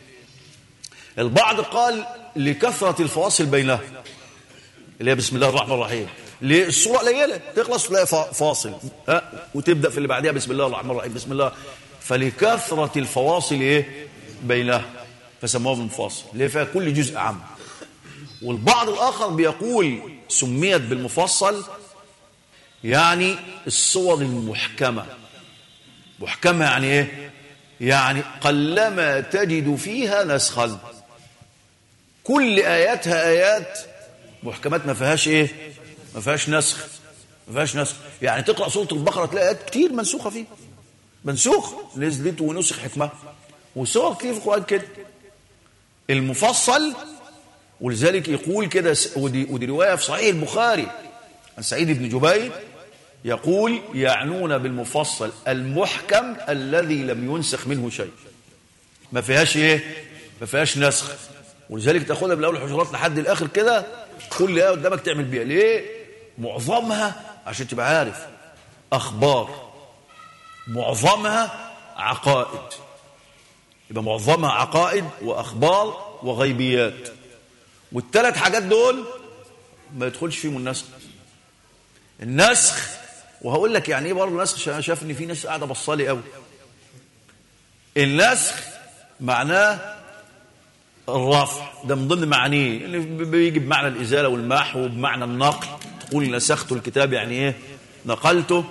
S1: البعض قال لكثرة الفواصل بينها. اللي هي بسم الله الرحمن الرحيم. ليه السورة قليلة. تخلص تلاقي فا- فاصل. ها؟ وتبدأ في اللي بعدها بسم الله الرحمن الرحيم. بسم الله. فلكثرة الفواصل إيه؟ بينها. فسموها بالمفصل. اللي هي فيها كل جزء عام. والبعض الآخر بيقول سميت بالمفصل يعني الصور المحكمة. محكمة يعني إيه؟ يعني قلما تجد فيها نسخا. كل آياتها آيات محكمات ما فيهاش إيه؟ ما فيهاش نسخ ما فيهاش نسخ. يعني تقرأ سورة البقرة تلاقي آيات كتير منسوخة فيها منسوخ. نزلت ونسخ حكمة. وسور كتير في القرآن كده. المفصل ولذلك يقول كده ودي, ودي رواية في صحيح البخاري عن سعيد بن جبير. يقول يعنون بالمفصل المحكم الذي لم ينسخ منه شيء. ما فيهاش إيه؟ ما فيهاش نسخ. ولذلك تاخدها من أول الحجرات لحد الآخر كده كل آية قدامك تعمل بيها. ليه؟ معظمها عشان تبقى عارف. أخبار. معظمها عقائد. يبقى معظمها عقائد وأخبار وغيبيات. والثلاث حاجات دول ما يدخلش فيهم النسخ. النسخ وهقول لك يعني إيه برضه نسخ عشان أنا شايف إن في ناس قاعدة بصالي قوي. النسخ معناه الرفع ده من ضمن معانيه اللي بيجي بمعنى الإزالة والمحو وبمعنى النقل. تقول نسخت الكتاب يعني إيه؟ نقلته.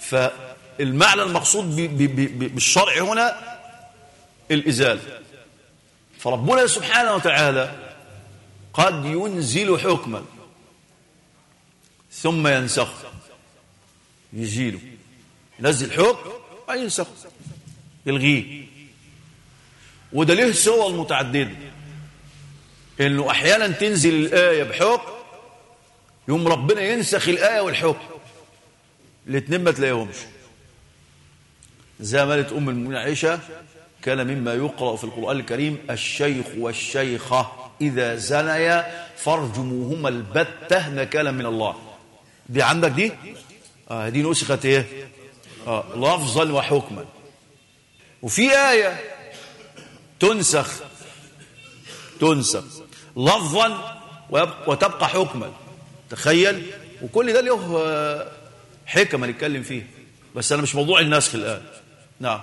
S1: فالمعنى المقصود ب- ب- ب- بالشرع هنا الإزالة. فربنا سبحانه وتعالى قد ينزل حكما ثم يزيله ينزل حكم وينسخ يلغيه. وده ليه صور متعدده إنه أحيانا تنزل الآية بحكم يوم ربنا ينسخ الآية والحكم الاثنين ما تلاقيهمش. زي ما قالت أم المؤمنين عائشة كان مما يقرأ في القرآن الكريم الشيخ والشيخة إذا زنيا فارجموهما البتة نكالا من الله. دي عندك دي؟ آه دي نسخت إيه؟ آه لفظا وحكما. وفي آية تنسخ تنسخ لفظا وتبقى حكما. تخيل؟ وكل ده له آه، حكمة نتكلم فيه. بس أنا مش موضوع النسخ الآن. نعم.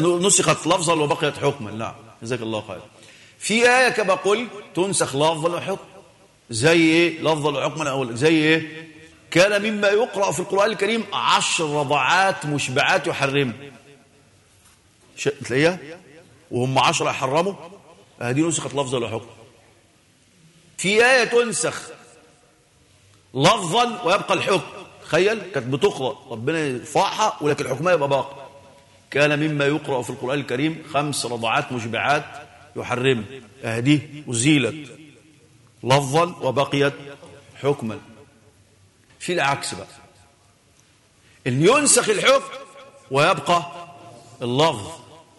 S1: نسخت لفظا وبقيت حكما. نعم. جزاك الله خير. في آية كما قلت تنسخ لفظا وحكما. زي إيه؟ لفظا وحكما أقول زي إيه؟ كان مما يقرأ في القرآن الكريم عشر رضعات مشبعات يحرم. تلاقيها؟ وهم عشرة يحرموا؟ هذه نسخت لفظا وحكما في آية تنسخ لفظا ويبقى الحكم. تخيل كانت بتقرأ. ربنا يرفعها ولكن حكمها يبقى باقي. كان مما يقرأ في القرآن الكريم خمس رضعات مشبعات يحرم. هذه أزيلت. لفظا وبقيت حكما. في العكس بقى. ان ينسخ الحكم ويبقى اللفظ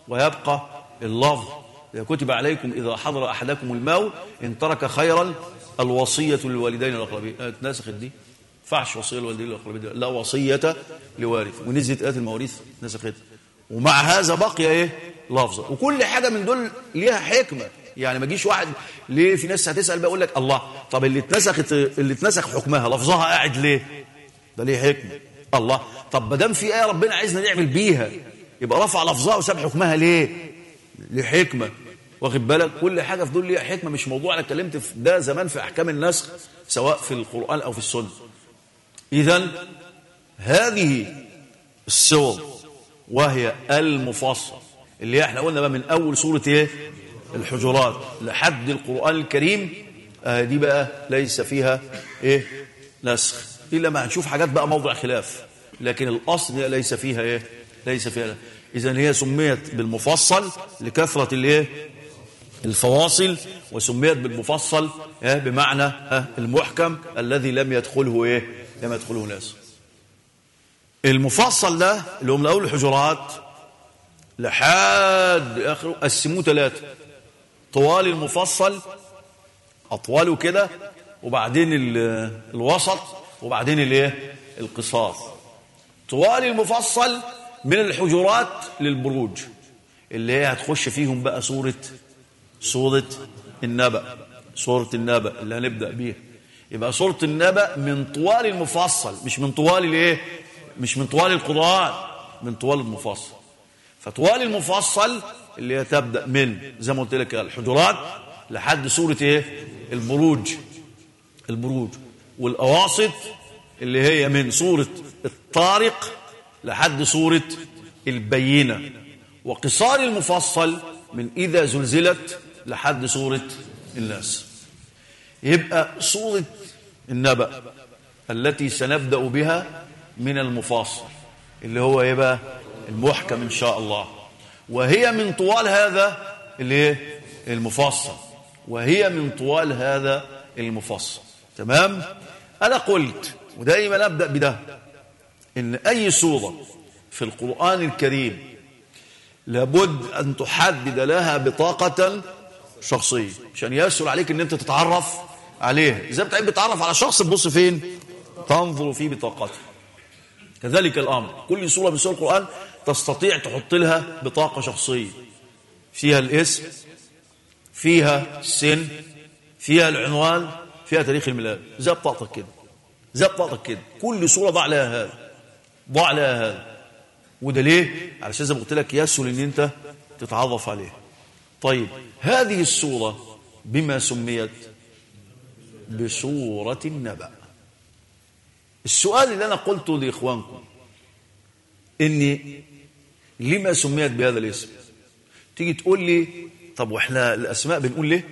S1: ويبقى اللفظ. إذا كتب عليكم إذا حضر أحدكم الموت إن ترك خيرا الوصية للوالدين الأقربين. آه، اتنسخت دي فعش وصية للوالدين الأقربين. لا وصية لوارث. ونزلت آيات المواريث نسخت. ومع هذا بقي إيه؟ لفظة وكل حاجة من دول ليها حكمة. يعني ما جيش واحد ليه في ناس هتسأل بقى يقول لك الله؟ طب اللي اتنسخت اللي اتنسخ حكمها لفظها قاعد ليه؟ ده ليه حكمة الله. طب ما دام في آية ربنا عايزنا نعمل بيها يبقى رفع لفظها وساب حكمها ليه؟ لحكمة. واخد بالك؟ كل حاجة في دول ليها حكمة. مش موضوع أنا اتكلمت في ده زمان في أحكام النسخ سواء في القرآن أو في السنة. إذا هذه السور وهي المفصل اللي إحنا قلنا بقى من أول سورة إيه؟ الحجرات لحد القرآن الكريم آه دي بقى ليس فيها إيه؟ نسخ. إلا ما هنشوف حاجات بقى موضع خلاف. لكن الأصل ليس فيها إيه؟ ليس فيها. إذا هي سميت بالمفصل لكثرة الإيه؟ الفواصل وسميت بالمفصل إيه؟ بمعنى إيه؟ المحكم الذي لم يدخله إيه؟ لم يدخله ناس. المفصل ده اللي هم من اول الحجرات لحد اخره قسموه ثلاثة طوال المفصل اطواله كده وبعدين ال- الوسط وبعدين الايه القصار طوال المفصل من الحجرات للبروج اللي هي هتخش فيهم بقى سورة سورة النبأ سورة النبأ اللي هنبدأ بيها. يبقى سورة النبأ من طوال المفصل مش من طوال الإيه؟ مش من طوال القرآن من طوال المفصل. فطوال المفصل اللي هي تبدأ من زي ما قلت لك الحجرات لحد سورة إيه؟ البروج. البروج. والأواسط اللي هي من سورة الطارق لحد سورة البينة. وقصار المفصل من إذا زلزلت لحد سورة الناس. يبقى سورة النبأ التي سنبدأ بها من المفصل اللي هو يبقى المحكم إن شاء الله. وهي من طوال هذا اللي هي المفصل. وهي من طوال هذا المفصل. تمام؟ أنا قلت ودائما أبدأ بده إن أي سورة في القرآن الكريم لابد أن تحدد لها بطاقة شخصية. عشان يسهل عليك أن أنت تتعرف عليه إذا بتحب تتعرف على شخص تبص فين؟ تنظر في بطاقته. كذلك الأمر. كل سورة من سور القرآن تستطيع تحط لها بطاقة شخصية. فيها الاسم فيها السن فيها العنوان فيها تاريخ الميلاد. زي بطاقتك كده. زي بطاقتك كده. كل سورة ضع لها هذا. ضع لها هذا. وده ليه؟ علشان زي ما قلت لك يسهل إن أنت تتعرف عليه. طيب هذه السورة بما سميت بسورة النبأ. السؤال اللي أنا قلته لإخوانكم إني لما سميت بهذا الاسم؟ تيجي تقول لي طب وإحنا الأسماء بنقول ليه؟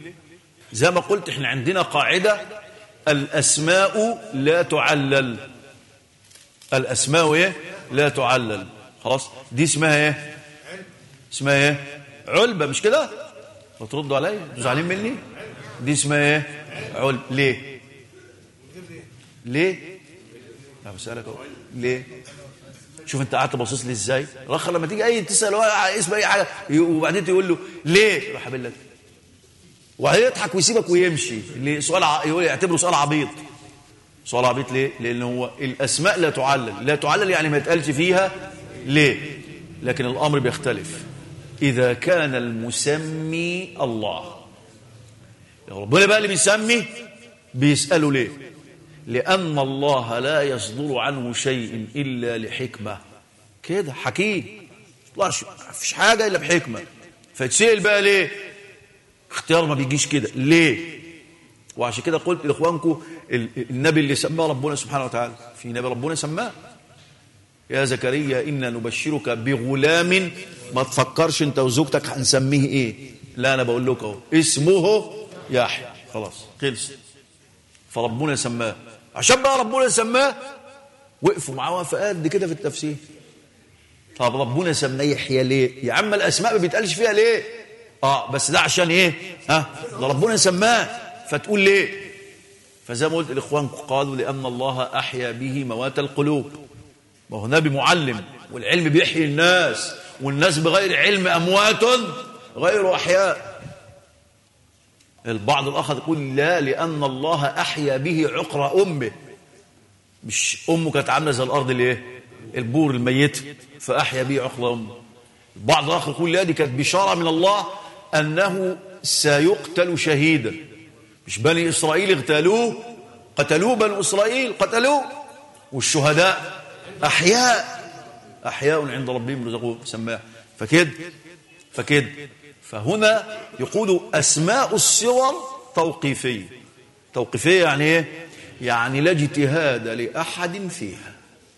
S1: زي ما قلت إحنا عندنا قاعدة الأسماء لا تعلل. الأسماء إيه؟ لا تعلل. خلاص؟ دي اسمها إيه؟ اسمها إيه؟ علبة مش كده؟ وتردوا عليا زعلانين مني؟ دي اسمها إيه؟ علبة ليه؟ ليه؟ لا بسألك ليه؟ شوف انت قعدت باصص لي إزاي؟ رخ لما تيجي اي تسأل اسم اي حاجة وبعدين تقول له ليه؟ راح لك. وبعدين يضحك ويسيبك ويمشي. اللي سؤال ع... يعتبره سؤال عبيط. سؤال عبيط ليه؟ لأن هو الأسماء لا تعلل. لا تعلل يعني ما يتقالش فيها ليه؟ لكن الأمر بيختلف. إذا كان المسمي الله. ربنا بقى اللي بيسمي بيسأله ليه؟ لأن الله لا يصدر عنه شيء إلا لحكمة. كده حكيم. ما فيش حاجة إلا بحكمة. فتسأل بقى ليه؟ اختيار ما بيجيش كده. ليه؟ وعشان كده قلت لإخوانكم النبي اللي سماه ربنا سبحانه وتعالى. في نبي ربنا سماه؟ يا زكريا إنا نبشرك بغلام. ما تفكرش أنت وزوجتك هنسميه إيه؟ لا أنا بقول لك اهو اسمه يحيى. خلاص خلص. فربنا سماه. عشان بقى ربنا سماه وقفوا معاه وقفة. قد كده في التفسير. طب ربنا سماه يحيى ليه؟ يا عم الأسماء ما بيتقالش فيها ليه؟ آه بس ده عشان إيه؟ ها؟ ده ربنا سماه. فتقول ليه؟ فزي ما قلت الإخوان قالوا لأن الله أحيا به موات القلوب. ما هو نبي معلم والعلم بيحيي الناس والناس بغير علم أموات غير أحياء. البعض الآخر يقول لا لأن الله أحيا به عقر أمه. مش أمه كانت عاملة زي الأرض الايه البور الميت فأحيا به عقر أمه. البعض الآخر يقول لا دي كانت بشارة من الله أنه سيقتل شهيدا. مش بني إسرائيل اغتالوه قتلوه بني إسرائيل قتلوه. والشهداء أحياء. أحياء عند ربهم رزقوه سماه فكده فكده فهنا يقول أسماء الصور توقيفية. توقيفية يعني إيه؟ يعني لا اجتهاد لأحد فيها.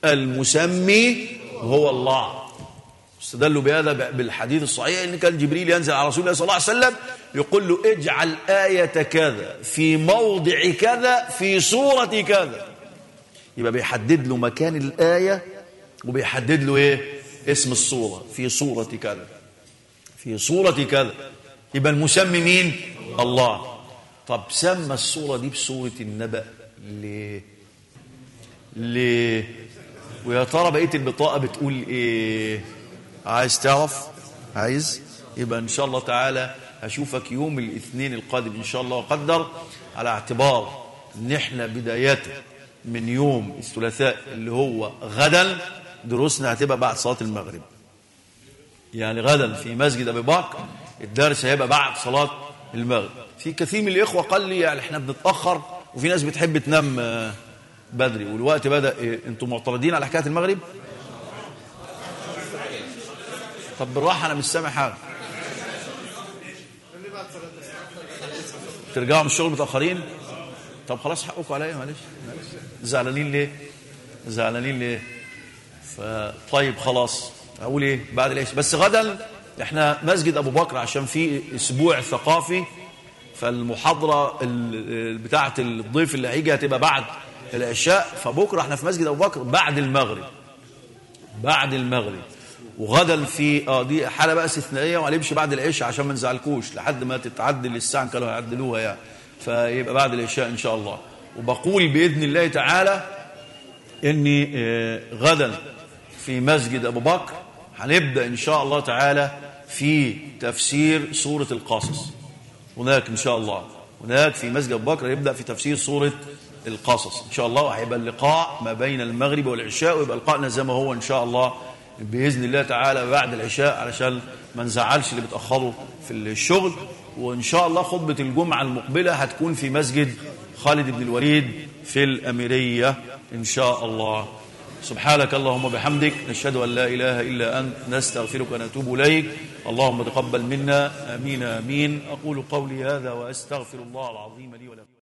S1: المسمي هو الله. استدلوا بهذا بالحديث الصحيح إن كان جبريل ينزل على رسول الله صلى الله عليه وسلم يقول له اجعل آية كذا في موضع كذا في صورة كذا. يبقى بيحدد له مكان الآية وبيحدد له إيه؟ اسم الصورة في صورة كذا. في صورة كذا. يبقى المسمي مين الله. طب سمى الصورة دي بصورة النبأ. ليه؟ ليه؟ ويا ترى بقية البطاقة بتقول إيه؟ عايز تعرف؟ عايز؟ يبقى إن شاء الله تعالى هشوفك يوم الاثنين القادم إن شاء الله وقدر على اعتبار إن إحنا بداية من يوم الثلاثاء اللي هو غدا. دروسنا هتبقى بعد صلاة المغرب. يعني غدا في مسجد أبي بكر الدرس هيبقى بعد صلاة المغرب. في كثير من الإخوة قال لي يعني إحنا بنتأخر وفي ناس بتحب تنام بدري. والوقت بدأ إيه؟ أنتم معترضين على حكاية المغرب؟ طب بالراحة أنا مش سامع حاجة. ترجعوا من الشغل متأخرين؟ طب خلاص حقكم عليا معلش. زعلانين ليه؟ زعلانين ليه؟ فطيب خلاص. أقول إيه؟ بعد العشاء. بس غدا إحنا مسجد أبو بكر عشان في أسبوع ثقافي فالمحاضرة بتاعة الضيف اللي هيجي هتبقى بعد العشاء. فبكرة إحنا في مسجد أبو بكر بعد المغرب. بعد المغرب. وغدا في آه دي حالة بقى استثنائية وهنمشي بعد العشاء عشان ما نزعلكوش لحد ما تتعدل الساعة كانوا هيعدلوها يعني. فيبقى بعد العشاء إن شاء الله. وبقول بإذن الله تعالى إني آه غدا في مسجد أبو بكر هنبدأ إن شاء الله تعالى في تفسير سورة القصص. هناك إن شاء الله. هناك في مسجد بكر يبدأ في تفسير سورة القصص. إن شاء الله وهيبقى اللقاء ما بين المغرب والعشاء ويبقى لقاءنا زي ما هو إن شاء الله بإذن الله تعالى بعد العشاء علشان ما نزعلش اللي بيتأخروا في الشغل. وإن شاء الله خطبة الجمعة المقبلة هتكون في مسجد خالد بن الوليد في الأميرية إن شاء الله. سبحانك اللهم وبحمدك نشهد أن لا إله إلا أنت نستغفرك ونتوب إليك. اللهم تقبل منا آمين آمين. أقول قولي هذا وأستغفر الله العظيم لي ولكم.